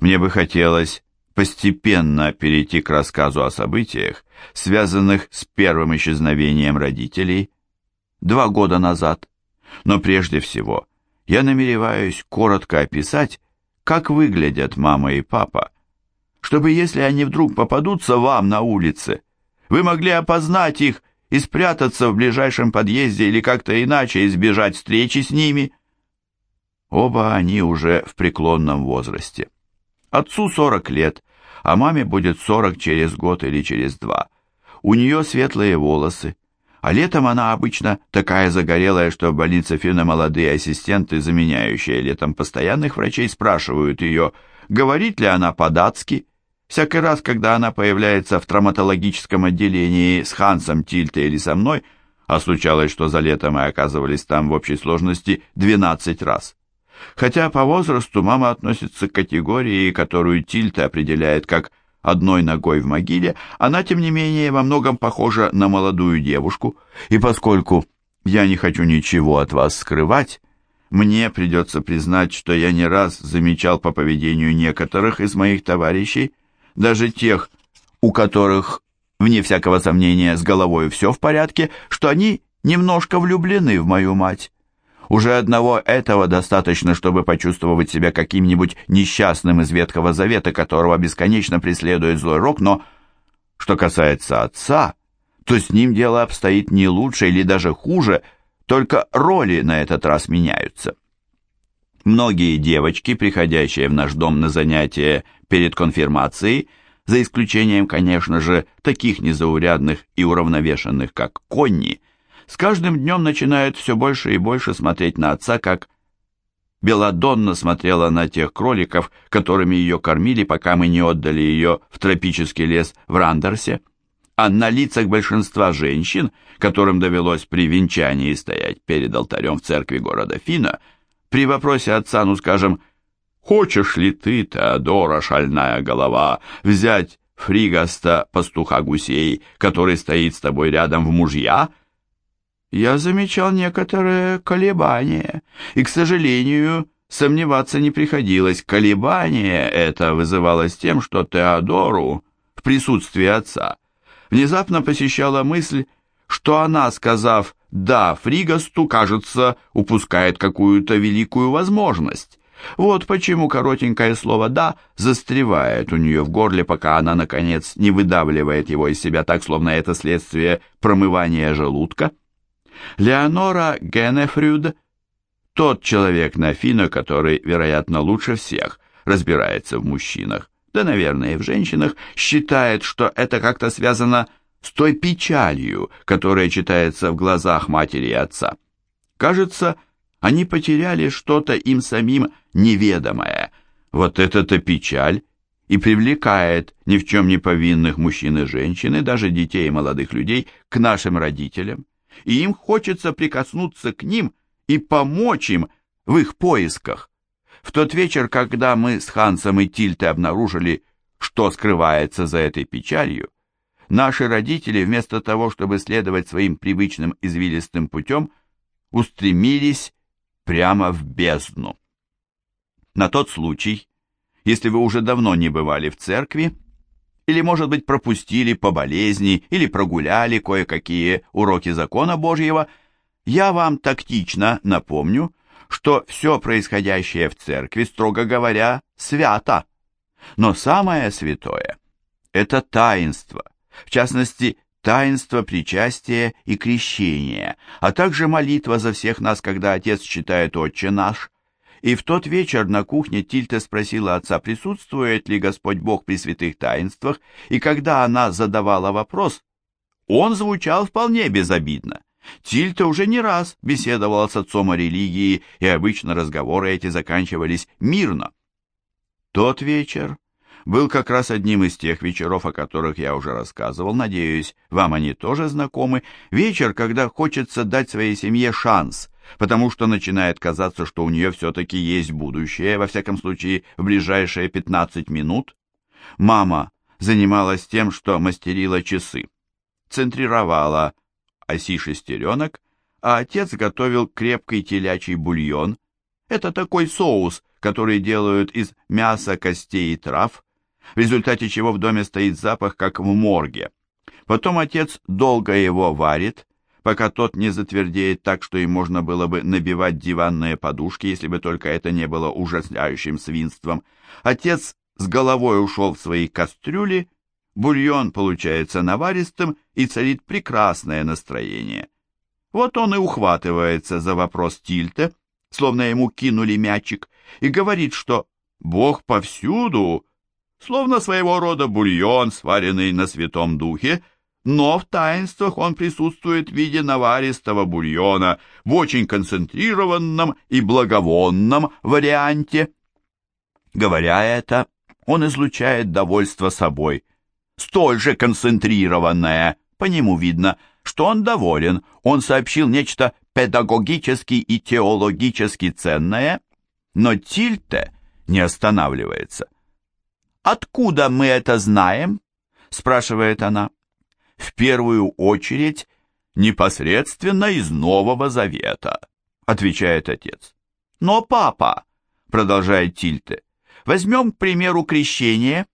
Мне бы хотелось постепенно перейти к рассказу о событиях, связанных с первым исчезновением родителей два года назад. Но прежде всего я намереваюсь коротко описать, как выглядят мама и папа, чтобы если они вдруг попадутся вам на улице, вы могли опознать их и спрятаться в ближайшем подъезде или как-то иначе избежать встречи с ними. Оба они уже в преклонном возрасте. Отцу 40 лет, а маме будет 40 через год или через два. У нее светлые волосы, а летом она обычно такая загорелая, что в больнице Фина молодые ассистенты, заменяющие летом постоянных врачей, спрашивают ее, говорит ли она по-датски. Всякий раз, когда она появляется в травматологическом отделении с Хансом Тильте или со мной, а случалось, что за лето мы оказывались там в общей сложности 12 раз. Хотя по возрасту мама относится к категории, которую Тильте определяет как одной ногой в могиле, она, тем не менее, во многом похожа на молодую девушку, и поскольку я не хочу ничего от вас скрывать, мне придется признать, что я не раз замечал по поведению некоторых из моих товарищей, даже тех, у которых, вне всякого сомнения, с головой все в порядке, что они немножко влюблены в мою мать. Уже одного этого достаточно, чтобы почувствовать себя каким-нибудь несчастным из Ветхого Завета, которого бесконечно преследует злой рок, но что касается отца, то с ним дело обстоит не лучше или даже хуже, только роли на этот раз меняются. Многие девочки, приходящие в наш дом на занятия перед конфирмацией, за исключением, конечно же, таких незаурядных и уравновешенных, как Конни, с каждым днем начинают все больше и больше смотреть на отца, как Беладонна смотрела на тех кроликов, которыми ее кормили, пока мы не отдали ее в тропический лес в Рандерсе. А на лицах большинства женщин, которым довелось при венчании стоять перед алтарем в церкви города Фина, при вопросе отца, ну скажем, «Хочешь ли ты, Теодора, шальная голова, взять фригаста пастуха гусей, который стоит с тобой рядом в мужья?» Я замечал некоторые колебания, и, к сожалению, сомневаться не приходилось. Колебание это вызывалось тем, что Теодору, в присутствии отца, внезапно посещала мысль, что она, сказав «да» Фригасту, кажется, упускает какую-то великую возможность. Вот почему коротенькое слово «да» застревает у нее в горле, пока она, наконец, не выдавливает его из себя так, словно это следствие промывания желудка. Леонора Генефрюд – тот человек на Фино, который, вероятно, лучше всех разбирается в мужчинах, да, наверное, и в женщинах, считает, что это как-то связано с той печалью, которая читается в глазах матери и отца. Кажется, они потеряли что-то им самим неведомое. Вот эта-то печаль и привлекает ни в чем не повинных мужчин и женщин, и даже детей и молодых людей к нашим родителям и им хочется прикоснуться к ним и помочь им в их поисках. В тот вечер, когда мы с Хансом и Тильте обнаружили, что скрывается за этой печалью, наши родители, вместо того, чтобы следовать своим привычным извилистым путем, устремились прямо в бездну. На тот случай, если вы уже давно не бывали в церкви, или, может быть, пропустили по болезни, или прогуляли кое-какие уроки закона Божьего, я вам тактично напомню, что все происходящее в церкви, строго говоря, свято. Но самое святое – это таинство, в частности, таинство причастия и крещения, а также молитва за всех нас, когда Отец читает «Отче наш», и в тот вечер на кухне Тильта спросила отца, присутствует ли Господь Бог при святых таинствах, и когда она задавала вопрос, он звучал вполне безобидно. Тильта уже не раз беседовала с отцом о религии, и обычно разговоры эти заканчивались мирно. Тот вечер был как раз одним из тех вечеров, о которых я уже рассказывал, надеюсь, вам они тоже знакомы, вечер, когда хочется дать своей семье шанс, потому что начинает казаться, что у нее все-таки есть будущее, во всяком случае, в ближайшие 15 минут. Мама занималась тем, что мастерила часы, центрировала оси шестеренок, а отец готовил крепкий телячий бульон. Это такой соус, который делают из мяса, костей и трав, в результате чего в доме стоит запах, как в морге. Потом отец долго его варит, пока тот не затвердеет так, что им можно было бы набивать диванные подушки, если бы только это не было ужасающим свинством. Отец с головой ушел в свои кастрюли, бульон получается наваристым и царит прекрасное настроение. Вот он и ухватывается за вопрос Тильте, словно ему кинули мячик, и говорит, что «Бог повсюду», словно своего рода бульон, сваренный на Святом Духе, но в таинствах он присутствует в виде наваристого бульона в очень концентрированном и благовонном варианте. Говоря это, он излучает довольство собой, столь же концентрированное, по нему видно, что он доволен, он сообщил нечто педагогически и теологически ценное, но Тильте не останавливается. «Откуда мы это знаем?» – спрашивает она в первую очередь непосредственно из Нового Завета, отвечает отец. Но папа, продолжает Тильте, возьмем, к примеру, крещение.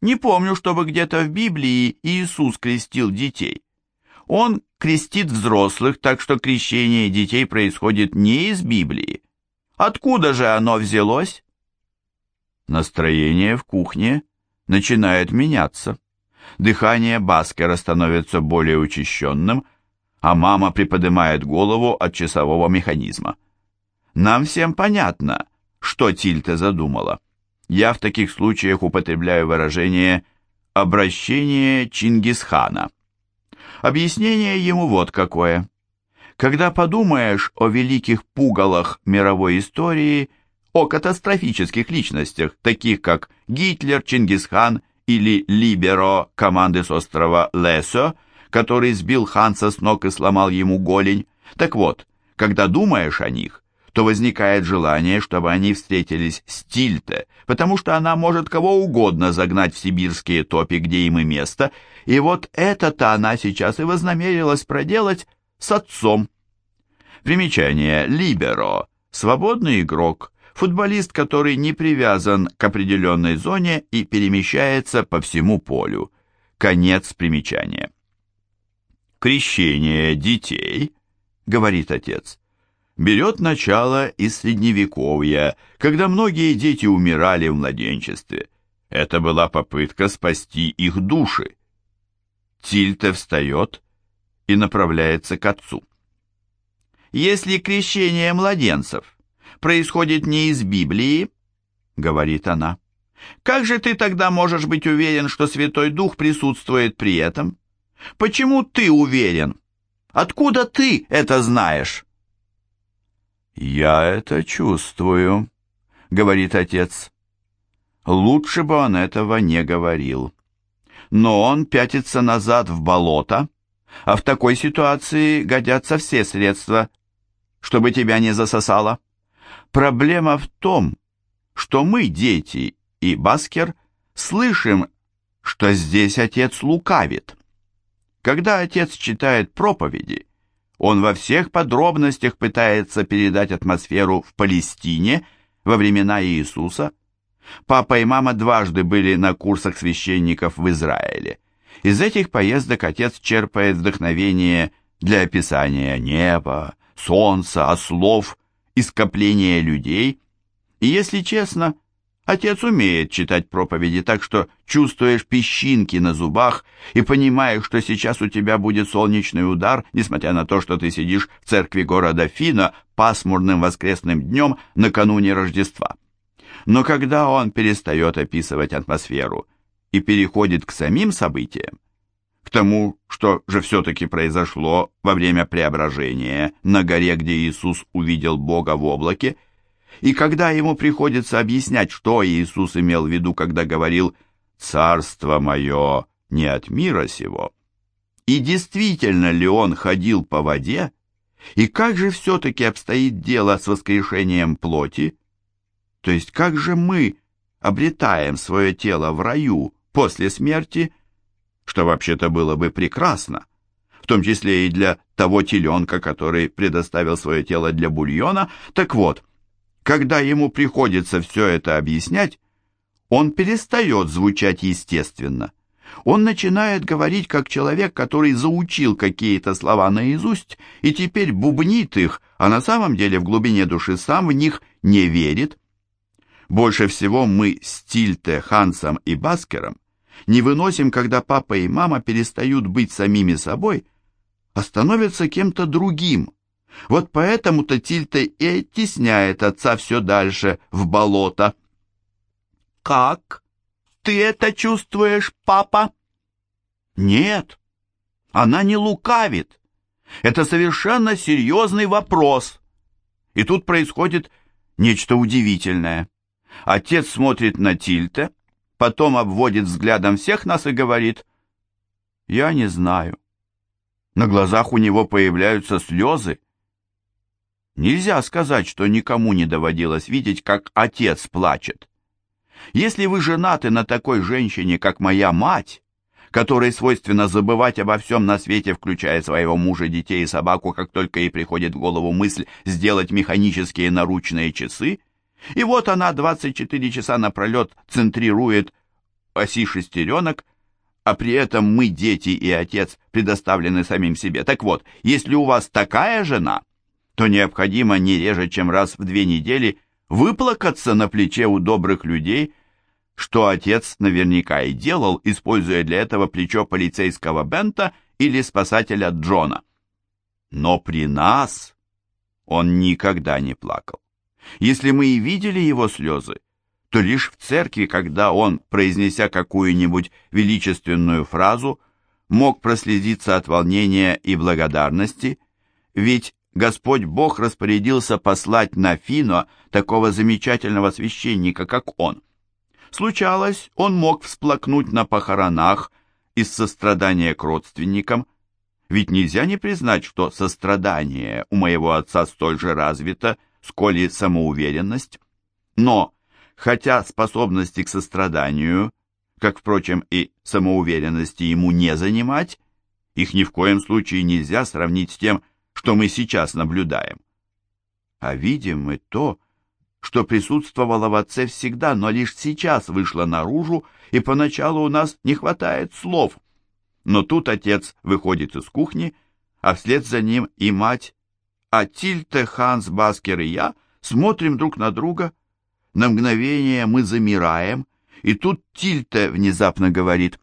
Не помню, чтобы где-то в Библии Иисус крестил детей. Он крестит взрослых, так что крещение детей происходит не из Библии. Откуда же оно взялось? Настроение в кухне начинает меняться. Дыхание Баскера становится более учащенным, а мама приподнимает голову от часового механизма. Нам всем понятно, что Тильта задумала. Я в таких случаях употребляю выражение «обращение Чингисхана». Объяснение ему вот какое. Когда подумаешь о великих пугалах мировой истории, о катастрофических личностях, таких как Гитлер, Чингисхан или Либеро команды с острова Лесо, который сбил Ханса с ног и сломал ему голень. Так вот, когда думаешь о них, то возникает желание, чтобы они встретились с Тильте, потому что она может кого угодно загнать в сибирские топи, где им и место, и вот это-то она сейчас и вознамерилась проделать с отцом. Примечание «Либеро» — свободный игрок, Футболист, который не привязан к определенной зоне и перемещается по всему полю. Конец примечания. Крещение детей, говорит отец, берет начало из средневековья, когда многие дети умирали в младенчестве. Это была попытка спасти их души. Тильте встает и направляется к отцу. Если крещение младенцев происходит не из Библии, говорит она. Как же ты тогда можешь быть уверен, что Святой Дух присутствует при этом? Почему ты уверен? Откуда ты это знаешь? Я это чувствую, говорит отец. Лучше бы он этого не говорил. Но он пятится назад в болото, а в такой ситуации годятся все средства, чтобы тебя не засосало. Проблема в том, что мы, дети и Баскер, слышим, что здесь отец лукавит. Когда отец читает проповеди, он во всех подробностях пытается передать атмосферу в Палестине во времена Иисуса. Папа и мама дважды были на курсах священников в Израиле. Из этих поездок отец черпает вдохновение для описания неба, солнца, ослов и скопления людей, и, если честно, отец умеет читать проповеди так, что чувствуешь песчинки на зубах и понимаешь, что сейчас у тебя будет солнечный удар, несмотря на то, что ты сидишь в церкви города Фина пасмурным воскресным днем накануне Рождества. Но когда он перестает описывать атмосферу и переходит к самим событиям, к тому, что же все-таки произошло во время преображения на горе, где Иисус увидел Бога в облаке, и когда ему приходится объяснять, что Иисус имел в виду, когда говорил «Царство мое не от мира сего», и действительно ли он ходил по воде, и как же все-таки обстоит дело с воскрешением плоти, то есть как же мы обретаем свое тело в раю после смерти – что вообще-то было бы прекрасно, в том числе и для того теленка, который предоставил свое тело для бульона. Так вот, когда ему приходится все это объяснять, он перестает звучать естественно. Он начинает говорить как человек, который заучил какие-то слова наизусть и теперь бубнит их, а на самом деле в глубине души сам в них не верит. Больше всего мы с Тильте, Хансом и Баскером не выносим, когда папа и мама перестают быть самими собой, а становятся кем-то другим. Вот поэтому-то Тильте и оттесняет отца все дальше в болото. «Как? Ты это чувствуешь, папа?» «Нет, она не лукавит. Это совершенно серьезный вопрос. И тут происходит нечто удивительное. Отец смотрит на Тильте, потом обводит взглядом всех нас и говорит, «Я не знаю». На глазах у него появляются слезы. Нельзя сказать, что никому не доводилось видеть, как отец плачет. Если вы женаты на такой женщине, как моя мать, которой свойственно забывать обо всем на свете, включая своего мужа, детей и собаку, как только ей приходит в голову мысль сделать механические наручные часы, и вот она 24 часа напролет центрирует оси шестеренок, а при этом мы, дети и отец, предоставлены самим себе. Так вот, если у вас такая жена, то необходимо не реже, чем раз в две недели выплакаться на плече у добрых людей, что отец наверняка и делал, используя для этого плечо полицейского Бента или спасателя Джона. Но при нас он никогда не плакал. Если мы и видели его слезы, то лишь в церкви, когда он, произнеся какую-нибудь величественную фразу, мог проследиться от волнения и благодарности, ведь Господь Бог распорядился послать на Фино такого замечательного священника, как он. Случалось, он мог всплакнуть на похоронах из сострадания к родственникам, ведь нельзя не признать, что сострадание у моего отца столь же развито, сколь и самоуверенность. Но, хотя способности к состраданию, как, впрочем, и самоуверенности ему не занимать, их ни в коем случае нельзя сравнить с тем, что мы сейчас наблюдаем. А видим мы то, что присутствовало в отце всегда, но лишь сейчас вышло наружу, и поначалу у нас не хватает слов. Но тут отец выходит из кухни, а вслед за ним и мать, а Тильте, Ханс, Баскер и я смотрим друг на друга. На мгновение мы замираем, и тут Тильте внезапно говорит,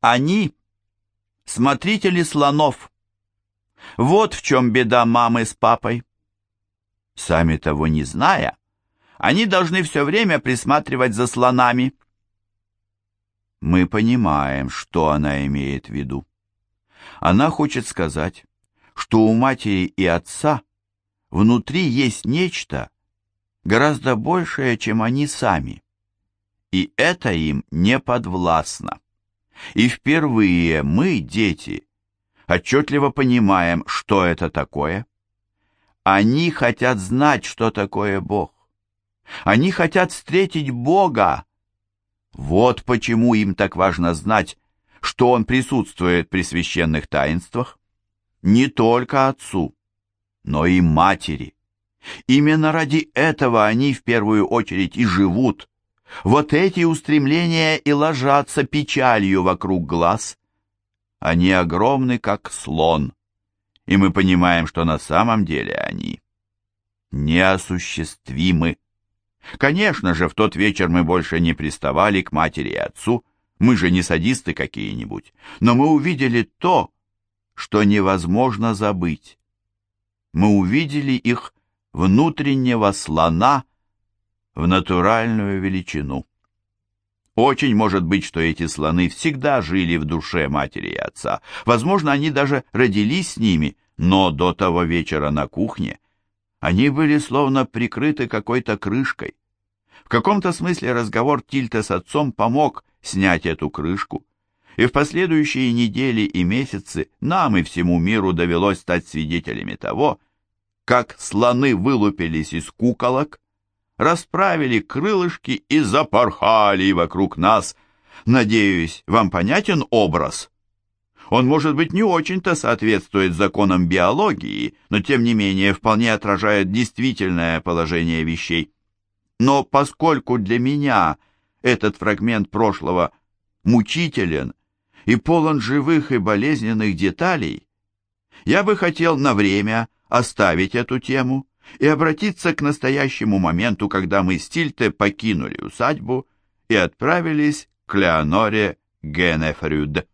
«Они — смотрители слонов. Вот в чем беда мамы с папой». Сами того не зная, они должны все время присматривать за слонами. Мы понимаем, что она имеет в виду. Она хочет сказать, что у матери и отца внутри есть нечто гораздо большее, чем они сами. И это им не подвластно. И впервые мы, дети, отчетливо понимаем, что это такое. Они хотят знать, что такое Бог. Они хотят встретить Бога. Вот почему им так важно знать, что Он присутствует при священных таинствах. Не только отцу, но и матери. Именно ради этого они в первую очередь и живут. Вот эти устремления и ложатся печалью вокруг глаз. Они огромны, как слон и мы понимаем, что на самом деле они неосуществимы. Конечно же, в тот вечер мы больше не приставали к матери и отцу, мы же не садисты какие-нибудь, но мы увидели то, что невозможно забыть. Мы увидели их внутреннего слона в натуральную величину. Очень может быть, что эти слоны всегда жили в душе матери и отца. Возможно, они даже родились с ними, но до того вечера на кухне они были словно прикрыты какой-то крышкой. В каком-то смысле разговор Тильта с отцом помог снять эту крышку. И в последующие недели и месяцы нам и всему миру довелось стать свидетелями того, как слоны вылупились из куколок, расправили крылышки и запорхали вокруг нас. Надеюсь, вам понятен образ? Он, может быть, не очень-то соответствует законам биологии, но тем не менее вполне отражает действительное положение вещей. Но поскольку для меня этот фрагмент прошлого мучителен и полон живых и болезненных деталей, я бы хотел на время оставить эту тему и обратиться к настоящему моменту, когда мы с Тильте покинули усадьбу и отправились к Леоноре Генефрюд.